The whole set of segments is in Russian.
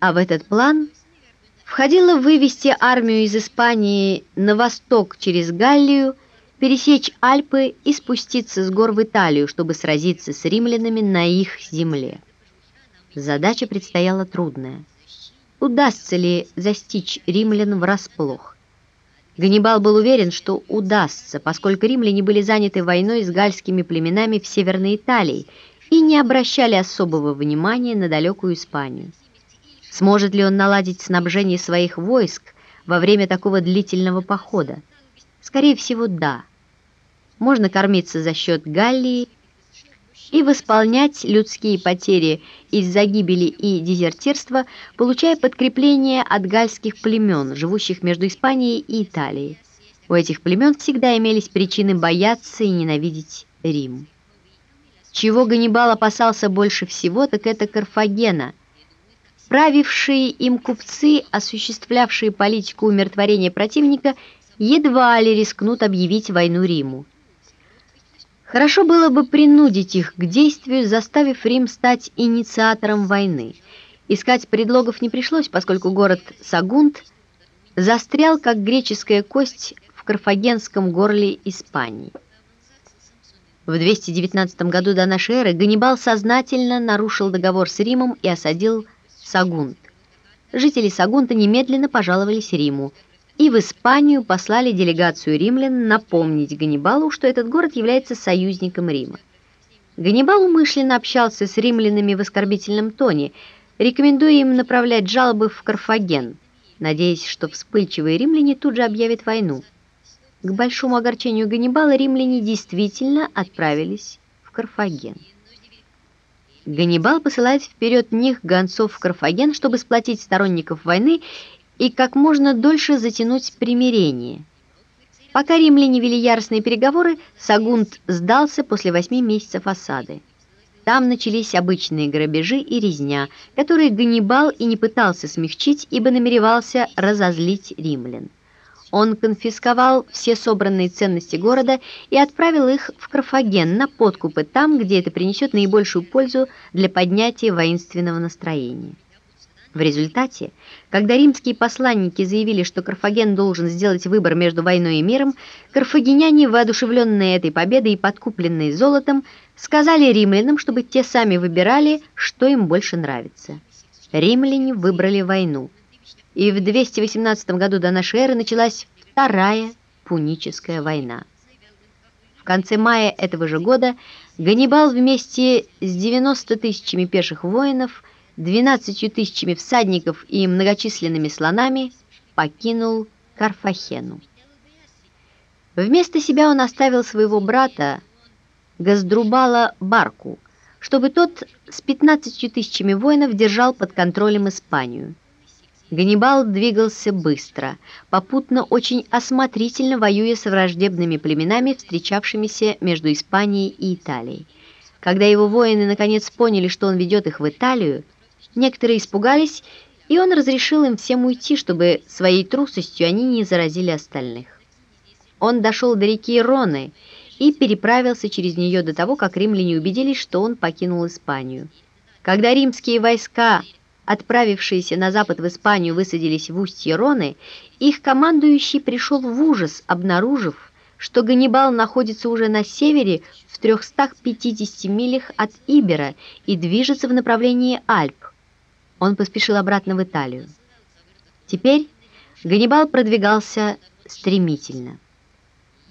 А в этот план входило вывести армию из Испании на восток через Галлию, пересечь Альпы и спуститься с гор в Италию, чтобы сразиться с римлянами на их земле. Задача предстояла трудная. Удастся ли застичь римлян врасплох? Ганнибал был уверен, что удастся, поскольку римляне были заняты войной с гальскими племенами в Северной Италии и не обращали особого внимания на далекую Испанию. Сможет ли он наладить снабжение своих войск во время такого длительного похода? Скорее всего, да можно кормиться за счет Галлии и восполнять людские потери из-за гибели и дезертирства, получая подкрепление от гальских племен, живущих между Испанией и Италией. У этих племен всегда имелись причины бояться и ненавидеть Рим. Чего Ганнибал опасался больше всего, так это Карфагена. Правившие им купцы, осуществлявшие политику умиротворения противника, едва ли рискнут объявить войну Риму. Хорошо было бы принудить их к действию, заставив Рим стать инициатором войны. Искать предлогов не пришлось, поскольку город Сагунт застрял, как греческая кость в карфагенском горле Испании. В 219 году до эры Ганнибал сознательно нарушил договор с Римом и осадил Сагунт. Жители Сагунта немедленно пожаловались Риму – и в Испанию послали делегацию римлян напомнить Ганнибалу, что этот город является союзником Рима. Ганнибал умышленно общался с римлянами в оскорбительном тоне, рекомендуя им направлять жалобы в Карфаген, надеясь, что вспыльчивые римляне тут же объявят войну. К большому огорчению Ганнибала римляне действительно отправились в Карфаген. Ганнибал посылает вперед них гонцов в Карфаген, чтобы сплотить сторонников войны и как можно дольше затянуть примирение. Пока римляне вели яростные переговоры, Сагунт сдался после восьми месяцев осады. Там начались обычные грабежи и резня, которые Ганнибал и не пытался смягчить, ибо намеревался разозлить римлян. Он конфисковал все собранные ценности города и отправил их в Карфаген на подкупы там, где это принесет наибольшую пользу для поднятия воинственного настроения. В результате, когда римские посланники заявили, что Карфаген должен сделать выбор между войной и миром, карфагеняне, воодушевленные этой победой и подкупленные золотом, сказали римлянам, чтобы те сами выбирали, что им больше нравится. Римляне выбрали войну. И в 218 году до нашей эры началась Вторая Пуническая война. В конце мая этого же года Ганнибал вместе с 90 тысячами пеших воинов – двенадцатью тысячами всадников и многочисленными слонами покинул Карфахену. Вместо себя он оставил своего брата Газдрубала Барку, чтобы тот с 15 тысячами воинов держал под контролем Испанию. Ганнибал двигался быстро, попутно очень осмотрительно воюя с враждебными племенами, встречавшимися между Испанией и Италией. Когда его воины наконец поняли, что он ведет их в Италию, Некоторые испугались, и он разрешил им всем уйти, чтобы своей трусостью они не заразили остальных. Он дошел до реки Роны и переправился через нее до того, как римляне убедились, что он покинул Испанию. Когда римские войска, отправившиеся на запад в Испанию, высадились в устье Роны, их командующий пришел в ужас, обнаружив, что Ганнибал находится уже на севере в 350 милях от Ибера и движется в направлении Альп он поспешил обратно в Италию. Теперь Ганнибал продвигался стремительно.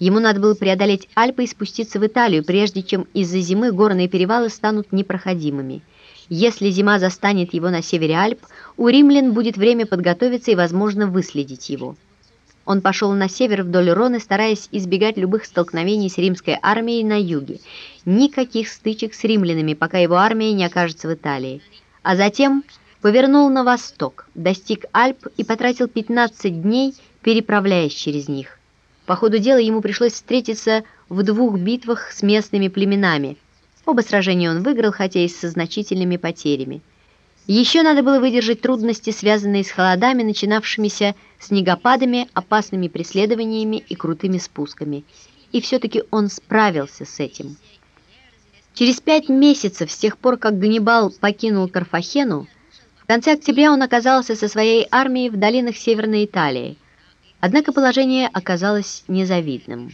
Ему надо было преодолеть Альпы и спуститься в Италию, прежде чем из-за зимы горные перевалы станут непроходимыми. Если зима застанет его на севере Альп, у римлян будет время подготовиться и, возможно, выследить его. Он пошел на север вдоль Роны, стараясь избегать любых столкновений с римской армией на юге. Никаких стычек с римлянами, пока его армия не окажется в Италии. А затем повернул на восток, достиг Альп и потратил 15 дней, переправляясь через них. По ходу дела ему пришлось встретиться в двух битвах с местными племенами. Оба сражения он выиграл, хотя и со значительными потерями. Еще надо было выдержать трудности, связанные с холодами, начинавшимися снегопадами, опасными преследованиями и крутыми спусками. И все-таки он справился с этим. Через пять месяцев с тех пор, как Ганнибал покинул Карфахену, В конце октября он оказался со своей армией в долинах Северной Италии, однако положение оказалось незавидным.